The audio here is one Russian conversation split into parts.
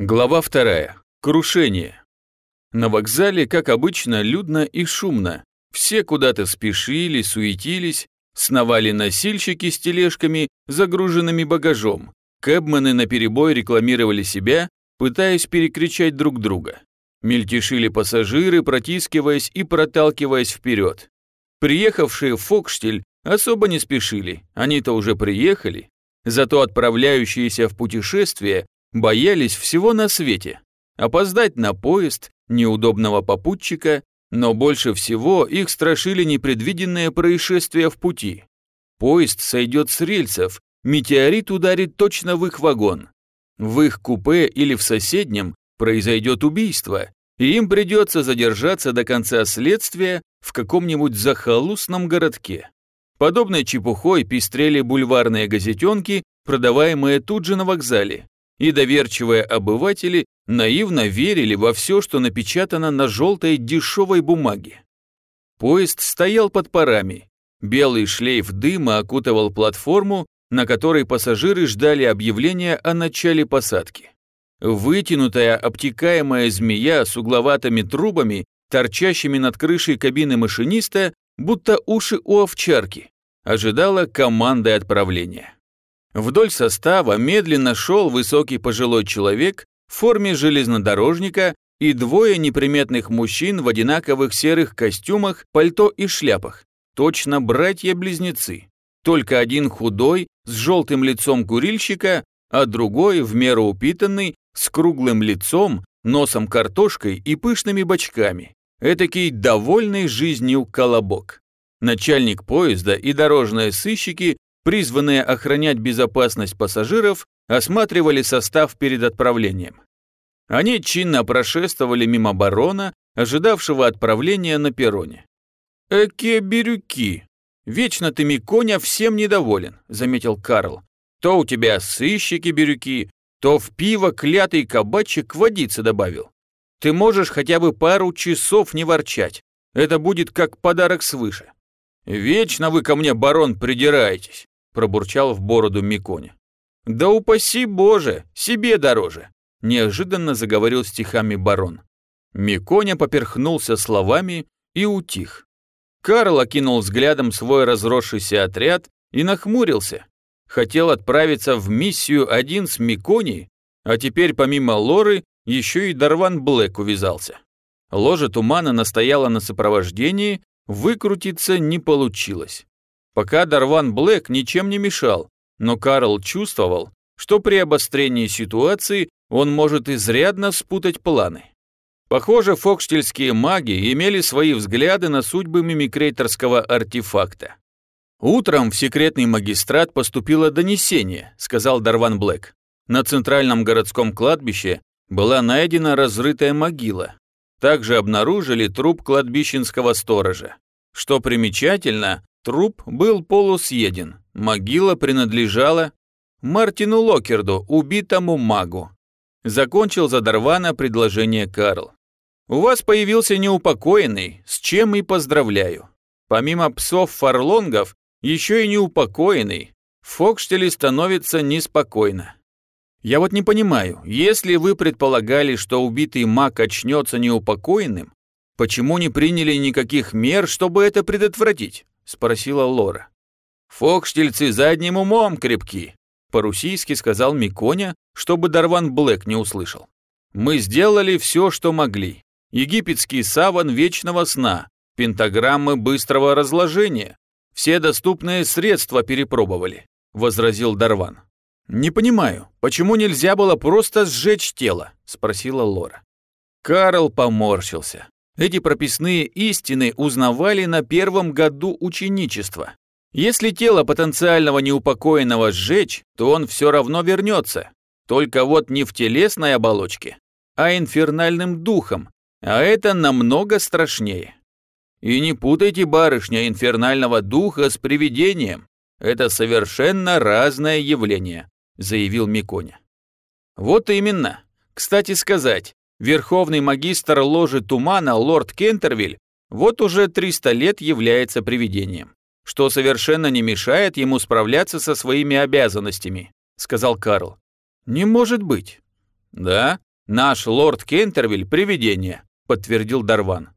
Глава вторая. Крушение. На вокзале, как обычно, людно и шумно. Все куда-то спешили, суетились, сновали носильщики с тележками, загруженными багажом. Кэбмены наперебой рекламировали себя, пытаясь перекричать друг друга. Мельтешили пассажиры, протискиваясь и проталкиваясь вперед. Приехавшие в Фокштель особо не спешили, они-то уже приехали. Зато отправляющиеся в путешествие боялись всего на свете. Опоздать на поезд, неудобного попутчика, но больше всего их страшили непредвиденные происшествия в пути. Поезд сойдет с рельсов, метеорит ударит точно в их вагон. В их купе или в соседнем произойдет убийство, и им придется задержаться до конца следствия в каком-нибудь захолустном городке. Подобной чепухой пестрели бульварные газетенки, продаваемые тут же на вокзале и доверчивые обыватели наивно верили во все, что напечатано на желтой дешевой бумаге. Поезд стоял под парами. Белый шлейф дыма окутывал платформу, на которой пассажиры ждали объявления о начале посадки. Вытянутая обтекаемая змея с угловатыми трубами, торчащими над крышей кабины машиниста, будто уши у овчарки, ожидала команды отправления. Вдоль состава медленно шел высокий пожилой человек в форме железнодорожника и двое неприметных мужчин в одинаковых серых костюмах, пальто и шляпах. Точно братья-близнецы. Только один худой, с желтым лицом курильщика, а другой, в меру упитанный, с круглым лицом, носом картошкой и пышными бочками. Этакий довольный жизнью колобок. Начальник поезда и дорожные сыщики призванные охранять безопасность пассажиров, осматривали состав перед отправлением. Они чинно прошествовали мимо барона, ожидавшего отправления на перроне. «Эке бирюки! Вечно ты, Миконя, всем недоволен», — заметил Карл. «То у тебя сыщики бирюки, то в пиво клятый кабачик водицы добавил. Ты можешь хотя бы пару часов не ворчать. Это будет как подарок свыше. Вечно вы ко мне, барон, придираетесь пробурчал в бороду Миконя. «Да упаси Боже, себе дороже!» неожиданно заговорил стихами барон. Миконя поперхнулся словами и утих. Карл окинул взглядом свой разросшийся отряд и нахмурился. Хотел отправиться в миссию один с Миконей, а теперь помимо Лоры еще и Дарван Блэк увязался. Ложа тумана настояла на сопровождении, выкрутиться не получилось. Пока Дарван Блэк ничем не мешал, но Карл чувствовал, что при обострении ситуации он может изрядно спутать планы. Похоже, фокштельские маги имели свои взгляды на судьбы мимикрейторского артефакта. «Утром в секретный магистрат поступило донесение», — сказал Дарван Блэк. На центральном городском кладбище была найдена разрытая могила. Также обнаружили труп кладбищенского сторожа. Что примечательно, Труп был полусъеден, могила принадлежала Мартину Локерду, убитому магу. Закончил за Дарвана предложение Карл. У вас появился неупокоенный, с чем и поздравляю. Помимо псов-фарлонгов, еще и неупокоенный. В Фокштеле становится неспокойно. Я вот не понимаю, если вы предполагали, что убитый маг очнется неупокоенным, почему не приняли никаких мер, чтобы это предотвратить? — спросила Лора. «Фокштельцы задним умом крепки», — по-русийски сказал Миконя, чтобы Дарван Блэк не услышал. «Мы сделали все, что могли. Египетский саван вечного сна, пентаграммы быстрого разложения. Все доступные средства перепробовали», — возразил Дарван. «Не понимаю, почему нельзя было просто сжечь тело?» — спросила Лора. Карл поморщился. Эти прописные истины узнавали на первом году ученичества. Если тело потенциального неупокоенного сжечь, то он все равно вернется. Только вот не в телесной оболочке, а инфернальным духом, а это намного страшнее. И не путайте, барышня, инфернального духа с привидением. Это совершенно разное явление, заявил Миконя. Вот именно. Кстати сказать, Верховный магистр ложи тумана лорд Кентервиль вот уже 300 лет является привидением, что совершенно не мешает ему справляться со своими обязанностями, сказал Карл. Не может быть. «Да, наш лорд Кентервиль – привидение», – подтвердил Дарван.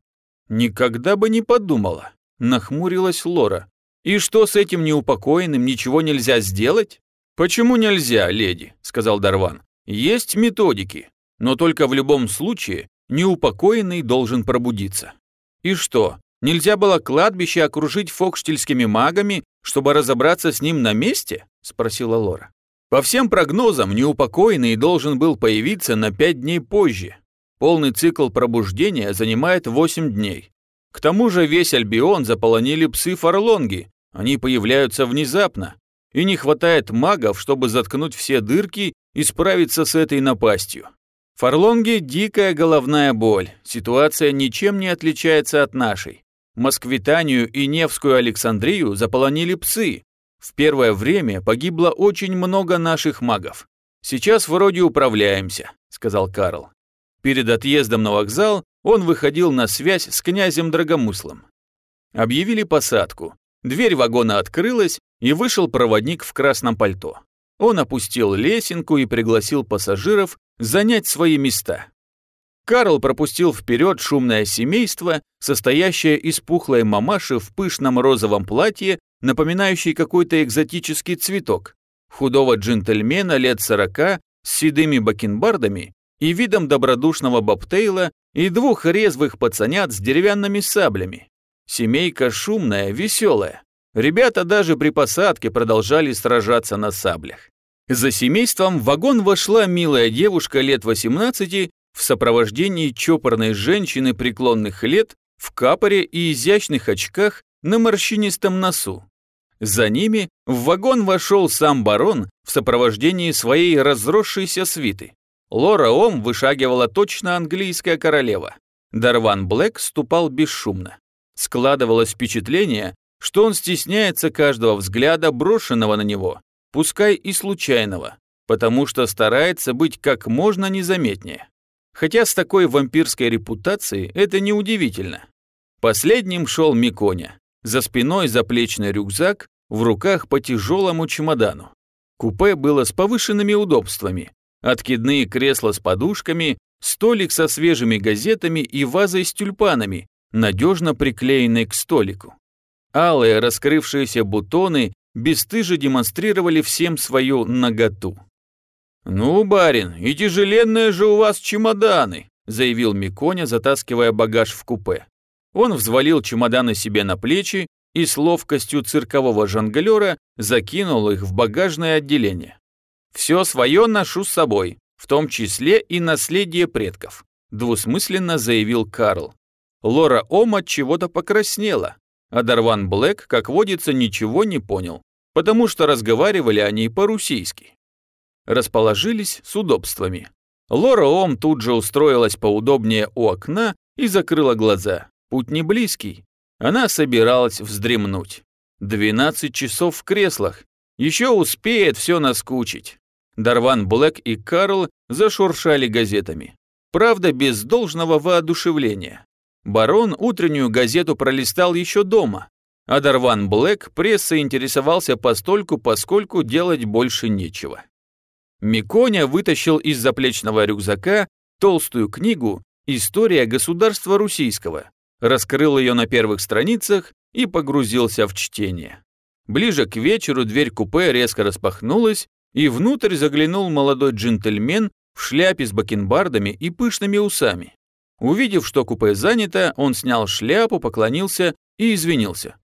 «Никогда бы не подумала», – нахмурилась Лора. «И что с этим неупокоенным ничего нельзя сделать?» «Почему нельзя, леди?» – сказал Дарван. «Есть методики, но только в любом случае неупокоенный должен пробудиться». «И что, нельзя было кладбище окружить фокштельскими магами, чтобы разобраться с ним на месте?» – спросила Лора. По всем прогнозам, неупокоенный должен был появиться на пять дней позже. Полный цикл пробуждения занимает 8 дней. К тому же весь Альбион заполонили псы-фарлонги, они появляются внезапно, и не хватает магов, чтобы заткнуть все дырки и справиться с этой напастью. Фарлонги – дикая головная боль, ситуация ничем не отличается от нашей. Москвитанию и Невскую Александрию заполонили псы, в первое время погибло очень много наших магов. Сейчас вроде управляемся», — сказал Карл. Перед отъездом на вокзал он выходил на связь с князем Драгомыслом. Объявили посадку. Дверь вагона открылась, и вышел проводник в красном пальто. Он опустил лесенку и пригласил пассажиров занять свои места. Карл пропустил вперед шумное семейство, состоящее из пухлой мамаши в пышном розовом платье напоминающий какой-то экзотический цветок, худого джентльмена лет сорока с седыми бакенбардами и видом добродушного бобтейла и двух резвых пацанят с деревянными саблями. Семейка шумная, веселая. Ребята даже при посадке продолжали сражаться на саблях. За семейством в вагон вошла милая девушка лет 18 в сопровождении чопорной женщины преклонных лет в капоре и изящных очках на морщинистом носу. За ними в вагон вошел сам барон в сопровождении своей разросшейся свиты. Лора Ом вышагивала точно английская королева. Дарван Блэк ступал бесшумно. Складывалось впечатление, что он стесняется каждого взгляда, брошенного на него, пускай и случайного, потому что старается быть как можно незаметнее. Хотя с такой вампирской репутацией это неудивительно. Последним шел Миконя, за спиной заплечный рюкзак, в руках по тяжелому чемодану. Купе было с повышенными удобствами. Откидные кресла с подушками, столик со свежими газетами и вазой с тюльпанами, надежно приклеенной к столику. Алые раскрывшиеся бутоны бесстыже демонстрировали всем свою наготу. «Ну, барин, и тяжеленные же у вас чемоданы», заявил Миконя, затаскивая багаж в купе. Он взвалил чемоданы себе на плечи и с ловкостью циркового жонглера закинул их в багажное отделение. «Все свое ношу с собой, в том числе и наследие предков», двусмысленно заявил Карл. Лора Ом от чего-то покраснела, а Дарван Блэк, как водится, ничего не понял, потому что разговаривали они по-русски. Расположились с удобствами. Лора Ом тут же устроилась поудобнее у окна и закрыла глаза. Путь не близкий. Она собиралась вздремнуть. 12 часов в креслах. Еще успеет все наскучить. Дарван Блэк и Карл зашуршали газетами. Правда, без должного воодушевления. Барон утреннюю газету пролистал еще дома, а Дарван Блэк прессой интересовался постольку, поскольку делать больше нечего. Миконя вытащил из заплечного рюкзака толстую книгу «История государства русийского», раскрыл ее на первых страницах и погрузился в чтение. Ближе к вечеру дверь купе резко распахнулась, и внутрь заглянул молодой джентльмен в шляпе с бакенбардами и пышными усами. Увидев, что купе занято, он снял шляпу, поклонился и извинился.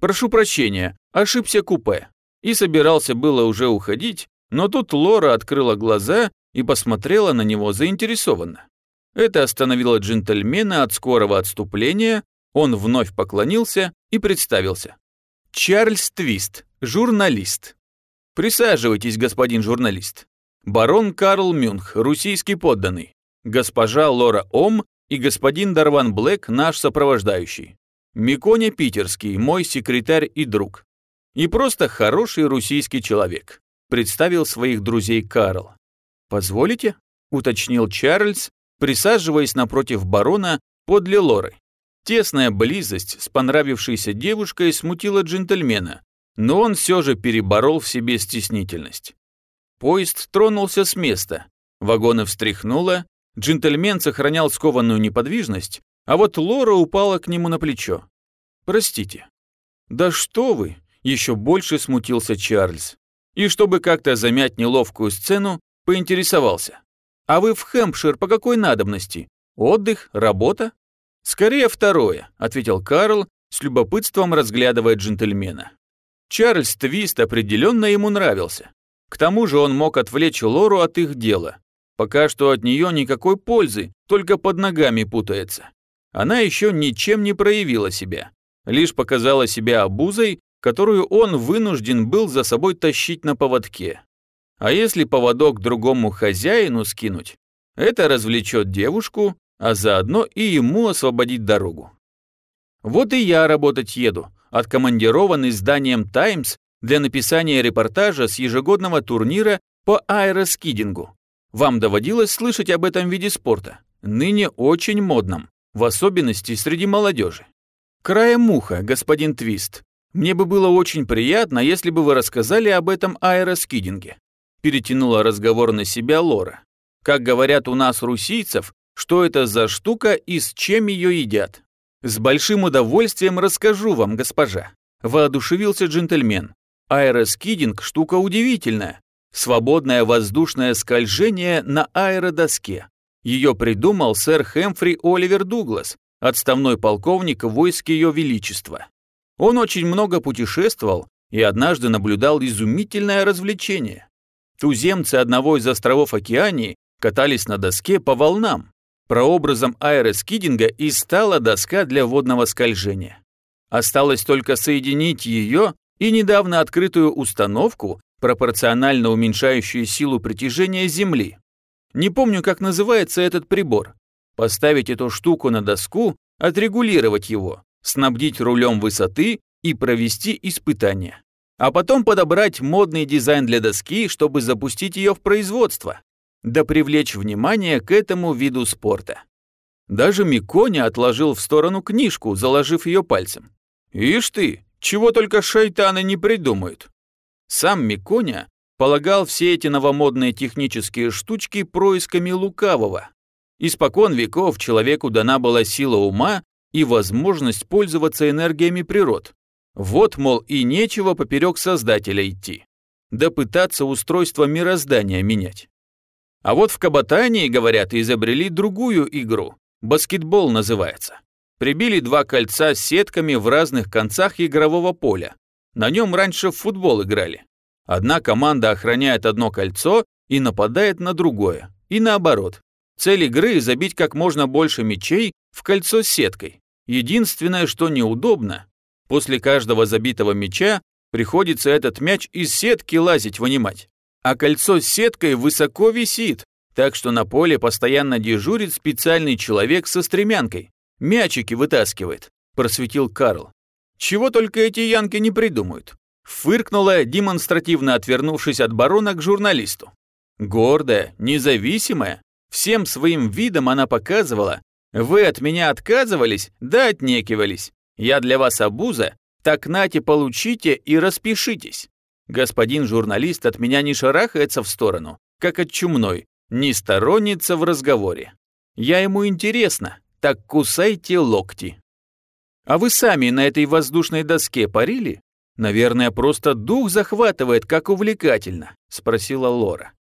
«Прошу прощения, ошибся купе». И собирался было уже уходить, но тут Лора открыла глаза и посмотрела на него заинтересованно. Это остановило джентльмена от скорого отступления, он вновь поклонился и представился. Чарльз Твист, журналист. Присаживайтесь, господин журналист. Барон Карл Мюнх, русийский подданный. Госпожа Лора Ом и господин Дарван Блэк, наш сопровождающий. Миконя Питерский, мой секретарь и друг. И просто хороший русийский человек. Представил своих друзей Карл. «Позволите?» – уточнил Чарльз, присаживаясь напротив барона подле Лоры. Тесная близость с понравившейся девушкой смутила джентльмена, но он все же переборол в себе стеснительность. Поезд тронулся с места, Вагоны встряхнуло, джентльмен сохранял скованную неподвижность, а вот Лора упала к нему на плечо. «Простите». «Да что вы!» – еще больше смутился Чарльз. И чтобы как-то замять неловкую сцену, поинтересовался. «А вы в Хэмпшир по какой надобности? Отдых? Работа?» «Скорее второе», – ответил Карл, с любопытством разглядывая джентльмена. Чарльз Твист определенно ему нравился. К тому же он мог отвлечь Лору от их дела. Пока что от нее никакой пользы, только под ногами путается. Она еще ничем не проявила себя. Лишь показала себя обузой, которую он вынужден был за собой тащить на поводке. А если поводок другому хозяину скинуть, это развлечет девушку, а заодно и ему освободить дорогу. Вот и я работать еду, откомандирован изданием «Таймс» для написания репортажа с ежегодного турнира по аэроскидингу. Вам доводилось слышать об этом виде спорта? Ныне очень модном, в особенности среди молодежи. Краем муха, господин Твист. Мне бы было очень приятно, если бы вы рассказали об этом аэроскидинге. Перетянула разговор на себя Лора. Как говорят у нас русийцев, что это за штука и с чем ее едят. С большим удовольствием расскажу вам, госпожа. Воодушевился джентльмен. Аэроскидинг – штука удивительная. Свободное воздушное скольжение на аэродоске. Ее придумал сэр Хэмфри Оливер Дуглас, отставной полковник войск Ее Величества. Он очень много путешествовал и однажды наблюдал изумительное развлечение. Туземцы одного из островов Океании катались на доске по волнам. Прообразом аэроскидинга и стала доска для водного скольжения. Осталось только соединить ее и недавно открытую установку, пропорционально уменьшающую силу притяжения Земли. Не помню, как называется этот прибор. Поставить эту штуку на доску, отрегулировать его, снабдить рулем высоты и провести испытания. А потом подобрать модный дизайн для доски, чтобы запустить ее в производство, да привлечь внимание к этому виду спорта. Даже Миконя отложил в сторону книжку, заложив ее пальцем. «Ишь ты, чего только шайтаны не придумают!» Сам Миконя полагал все эти новомодные технические штучки происками лукавого. Испокон веков человеку дана была сила ума и возможность пользоваться энергиями природ. Вот, мол, и нечего поперек Создателя идти. Да пытаться устройство мироздания менять. А вот в Кабатании, говорят, изобрели другую игру. Баскетбол называется. Прибили два кольца с сетками в разных концах игрового поля. На нем раньше в футбол играли. Одна команда охраняет одно кольцо и нападает на другое. И наоборот. Цель игры – забить как можно больше мячей в кольцо с сеткой. Единственное, что неудобно, после каждого забитого мяча приходится этот мяч из сетки лазить вынимать. А кольцо с сеткой высоко висит, так что на поле постоянно дежурит специальный человек со стремянкой. Мячики вытаскивает, просветил Карл. Чего только эти янки не придумают. Фыркнула, демонстративно отвернувшись от барона к журналисту. Гордая, независимая, Всем своим видом она показывала, вы от меня отказывались, да отнекивались. Я для вас обуза, так нате, получите и распишитесь. Господин журналист от меня не шарахается в сторону, как от чумной, не сторонница в разговоре. Я ему интересно, так кусайте локти. А вы сами на этой воздушной доске парили? Наверное, просто дух захватывает, как увлекательно, спросила Лора.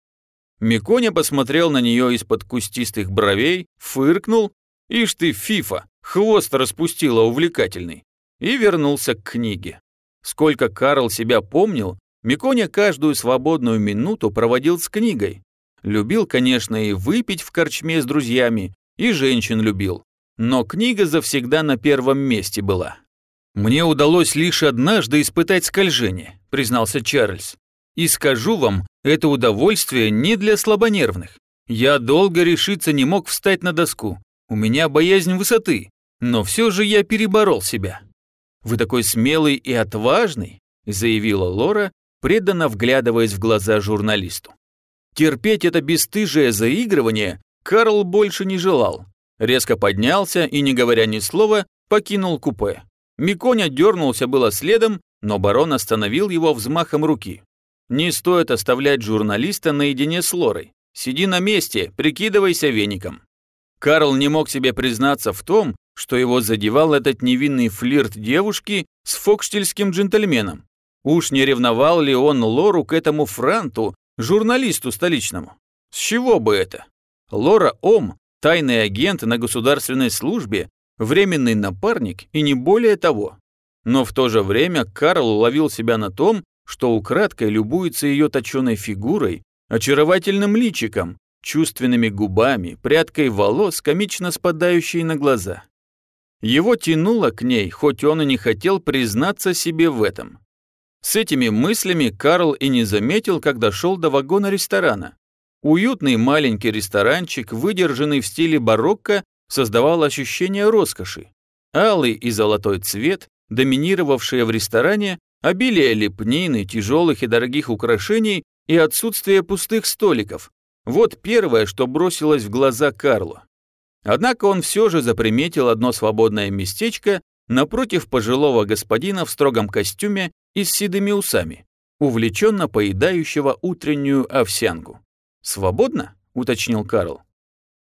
Миконя посмотрел на нее из-под кустистых бровей, фыркнул, ишь ты, фифа, хвост распустила увлекательный, и вернулся к книге. Сколько Карл себя помнил, Миконя каждую свободную минуту проводил с книгой. Любил, конечно, и выпить в корчме с друзьями, и женщин любил. Но книга завсегда на первом месте была. «Мне удалось лишь однажды испытать скольжение», признался Чарльз. И скажу вам, это удовольствие не для слабонервных. Я долго решиться не мог встать на доску. У меня боязнь высоты, но все же я переборол себя. Вы такой смелый и отважный, заявила Лора, преданно вглядываясь в глаза журналисту. Терпеть это бесстыжее заигрывание Карл больше не желал. Резко поднялся и, не говоря ни слова, покинул купе. Миконя дернулся было следом, но барон остановил его взмахом руки. Не стоит оставлять журналиста наедине с Лорой. Сиди на месте, прикидывайся веником». Карл не мог себе признаться в том, что его задевал этот невинный флирт девушки с фокштельским джентльменом. Уж не ревновал ли он Лору к этому франту, журналисту столичному? С чего бы это? Лора Ом, тайный агент на государственной службе, временный напарник и не более того. Но в то же время Карл уловил себя на том, что украдкой любуется ее точеной фигурой, очаровательным личиком, чувственными губами, прядкой волос, комично спадающей на глаза. Его тянуло к ней, хоть он и не хотел признаться себе в этом. С этими мыслями Карл и не заметил, как дошел до вагона ресторана. Уютный маленький ресторанчик, выдержанный в стиле барокко, создавал ощущение роскоши. Алый и золотой цвет, доминировавшие в ресторане, обилие лепнины, тяжелых и дорогих украшений и отсутствие пустых столиков. Вот первое, что бросилось в глаза Карлу. Однако он все же заприметил одно свободное местечко напротив пожилого господина в строгом костюме и с седыми усами, увлеченно поедающего утреннюю овсянку. «Свободно?» — уточнил Карл.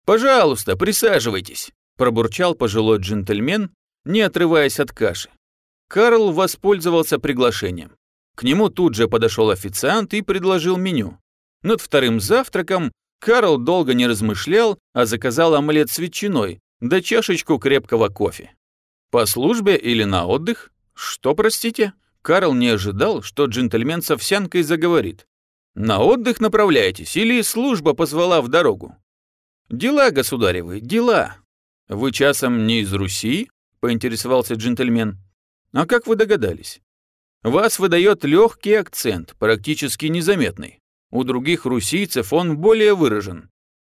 «Пожалуйста, присаживайтесь», — пробурчал пожилой джентльмен, не отрываясь от каши. Карл воспользовался приглашением. К нему тут же подошел официант и предложил меню. Над вторым завтраком Карл долго не размышлял, а заказал омлет с ветчиной, да чашечку крепкого кофе. По службе или на отдых? Что, простите? Карл не ожидал, что джентльмен с овсянкой заговорит. На отдых направляетесь или служба позвала в дорогу? Дела, государевы, дела. Вы часом не из Руси? Поинтересовался джентльмен. А как вы догадались? Вас выдает легкий акцент, практически незаметный. У других русийцев он более выражен.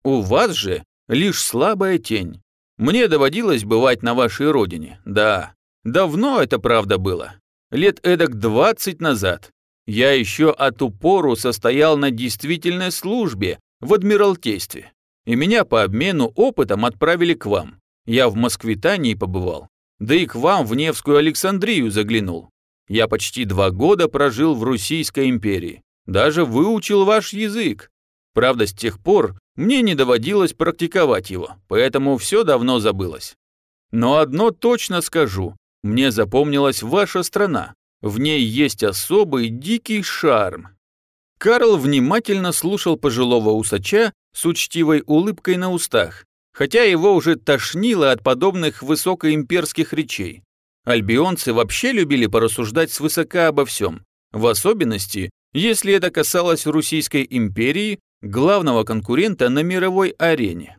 У вас же лишь слабая тень. Мне доводилось бывать на вашей родине, да. Давно это правда было. Лет эдак двадцать назад. Я еще от упору состоял на действительной службе в Адмиралтействе. И меня по обмену опытом отправили к вам. Я в Москвитании побывал. Да и к вам в Невскую Александрию заглянул. Я почти два года прожил в Российской империи. Даже выучил ваш язык. Правда, с тех пор мне не доводилось практиковать его, поэтому все давно забылось. Но одно точно скажу. Мне запомнилась ваша страна. В ней есть особый дикий шарм. Карл внимательно слушал пожилого усача с учтивой улыбкой на устах, хотя его уже тошнило от подобных высокоимперских речей. Альбионцы вообще любили порассуждать свысока обо всем, в особенности, если это касалось Российской империи, главного конкурента на мировой арене.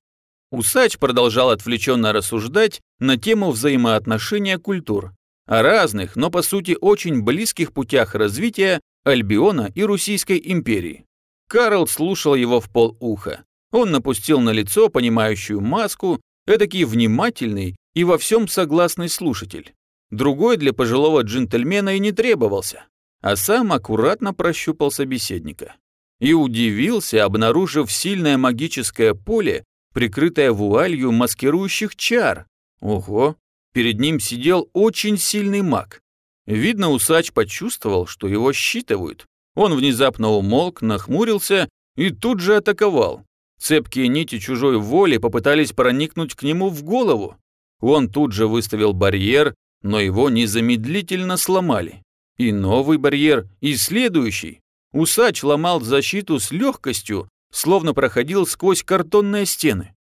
Усач продолжал отвлеченно рассуждать на тему взаимоотношения культур, о разных, но по сути очень близких путях развития Альбиона и Российской империи. Карл слушал его в полуха. Он напустил на лицо понимающую маску, эдакий внимательный и во всем согласный слушатель. Другой для пожилого джентльмена и не требовался, а сам аккуратно прощупал собеседника. И удивился, обнаружив сильное магическое поле, прикрытое вуалью маскирующих чар. Ого, перед ним сидел очень сильный маг. Видно, усач почувствовал, что его считывают. Он внезапно умолк, нахмурился и тут же атаковал. Цепкие нити чужой воли попытались проникнуть к нему в голову. Он тут же выставил барьер, но его незамедлительно сломали. И новый барьер, и следующий. Усач ломал защиту с легкостью, словно проходил сквозь картонные стены.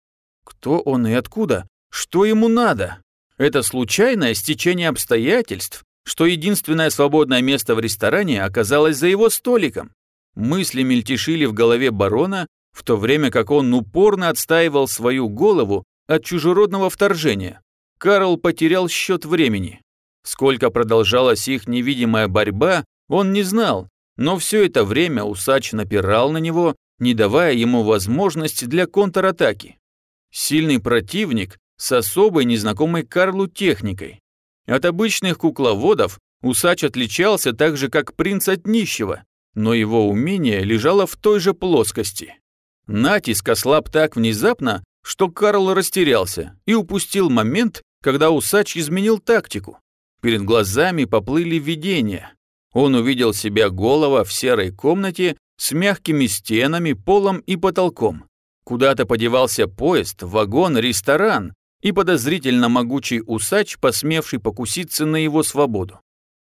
Кто он и откуда? Что ему надо? Это случайное стечение обстоятельств, что единственное свободное место в ресторане оказалось за его столиком. Мысли мельтешили в голове барона, в то время как он упорно отстаивал свою голову от чужеродного вторжения. Карл потерял счет времени. Сколько продолжалась их невидимая борьба, он не знал, но все это время усач напирал на него, не давая ему возможности для контратаки. Сильный противник с особой незнакомой Карлу техникой. От обычных кукловодов усач отличался так же, как принц от нищего, но его умение лежало в той же плоскости. Натиск ослаб так внезапно, что Карл растерялся и упустил момент, когда усач изменил тактику. Перед глазами поплыли видения. Он увидел себя голова в серой комнате с мягкими стенами, полом и потолком. Куда-то подевался поезд, вагон, ресторан и подозрительно могучий усач, посмевший покуситься на его свободу.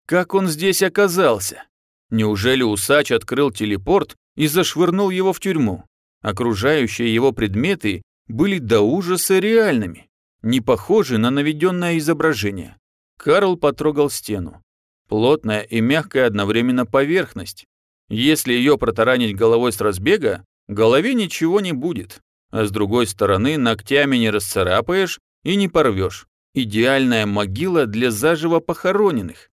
Как он здесь оказался? Неужели усач открыл телепорт и зашвырнул его в тюрьму? Окружающие его предметы были до ужаса реальными, не похожи на наведенное изображение. Карл потрогал стену. Плотная и мягкая одновременно поверхность. Если ее протаранить головой с разбега, голове ничего не будет. А с другой стороны, ногтями не расцарапаешь и не порвешь. Идеальная могила для заживо похороненных.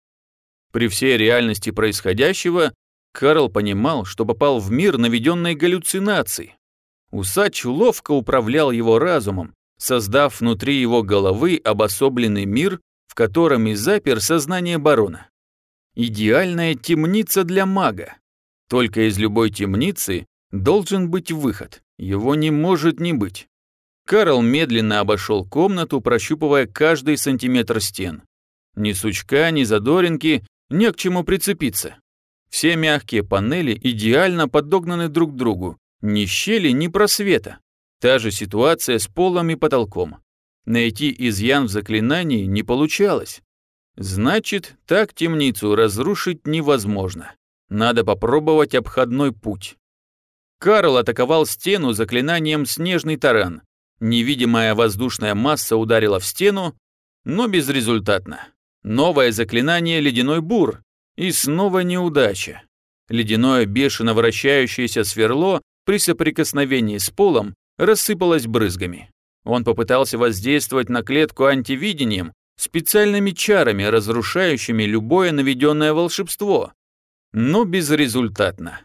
При всей реальности происходящего Карл понимал, что попал в мир наведенной галлюцинации. Усач ловко управлял его разумом, создав внутри его головы обособленный мир, в котором и запер сознание барона. Идеальная темница для мага. Только из любой темницы должен быть выход, его не может не быть. Карл медленно обошел комнату, прощупывая каждый сантиметр стен. Ни сучка, ни задоринки, не к чему прицепиться. Все мягкие панели идеально подогнаны друг к другу, ни щели, ни просвета. Та же ситуация с полом и потолком. Найти изъян в заклинании не получалось. Значит, так темницу разрушить невозможно. Надо попробовать обходной путь. Карл атаковал стену заклинанием «Снежный таран». Невидимая воздушная масса ударила в стену, но безрезультатно. Новое заклинание «Ледяной бур». И снова неудача. Ледяное бешено вращающееся сверло при соприкосновении с полом рассыпалось брызгами. Он попытался воздействовать на клетку антивидением специальными чарами, разрушающими любое наведенное волшебство, но безрезультатно.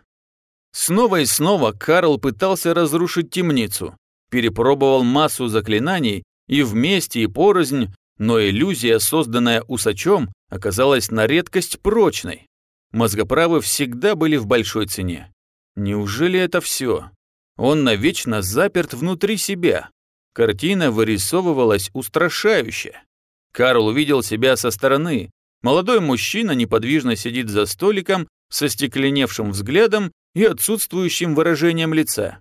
Снова и снова Карл пытался разрушить темницу, перепробовал массу заклинаний и вместе и порознь но иллюзия, созданная усачом, оказалась на редкость прочной. Мозгоправы всегда были в большой цене. Неужели это все? Он навечно заперт внутри себя. Картина вырисовывалась устрашающе. Карл увидел себя со стороны. Молодой мужчина неподвижно сидит за столиком со стекленевшим взглядом и отсутствующим выражением лица.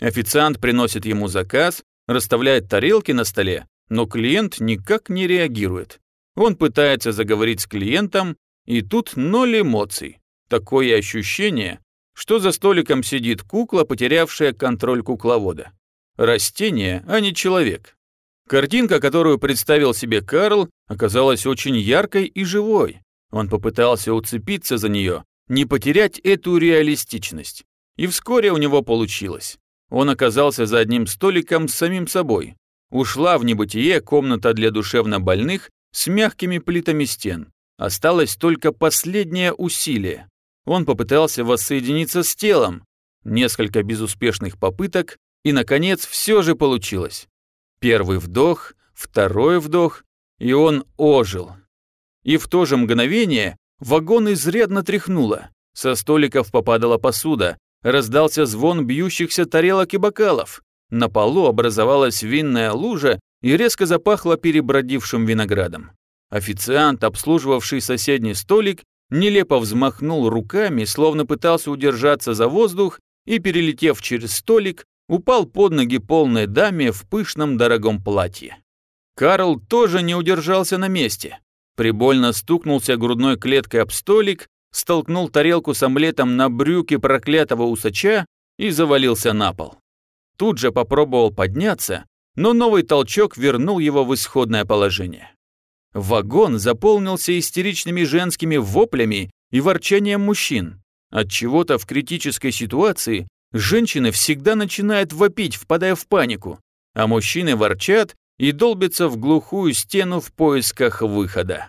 Официант приносит ему заказ, расставляет тарелки на столе, но клиент никак не реагирует. Он пытается заговорить с клиентом, и тут ноль эмоций. Такое ощущение, что за столиком сидит кукла, потерявшая контроль кукловода. Растение, а не человек. Картинка, которую представил себе Карл, оказалась очень яркой и живой. Он попытался уцепиться за нее, не потерять эту реалистичность. И вскоре у него получилось. Он оказался за одним столиком с самим собой. Ушла в небытие комната для душевнобольных с мягкими плитами стен. Осталось только последнее усилие. Он попытался воссоединиться с телом. Несколько безуспешных попыток, и, наконец, все же получилось. Первый вдох, второй вдох, и он ожил. И в то же мгновение вагон изрядно тряхнуло. Со столиков попадала посуда, раздался звон бьющихся тарелок и бокалов. На полу образовалась винная лужа и резко запахло перебродившим виноградом. Официант, обслуживавший соседний столик, нелепо взмахнул руками, словно пытался удержаться за воздух и, перелетев через столик, упал под ноги полной даме в пышном дорогом платье. Карл тоже не удержался на месте. Прибольно стукнулся грудной клеткой об столик, столкнул тарелку с омлетом на брюки проклятого усача и завалился на пол. Тут же попробовал подняться, но новый толчок вернул его в исходное положение. Вагон заполнился истеричными женскими воплями и ворчанием мужчин. От чего-то в критической ситуации женщины всегда начинают вопить, впадая в панику, а мужчины ворчат и долбятся в глухую стену в поисках выхода.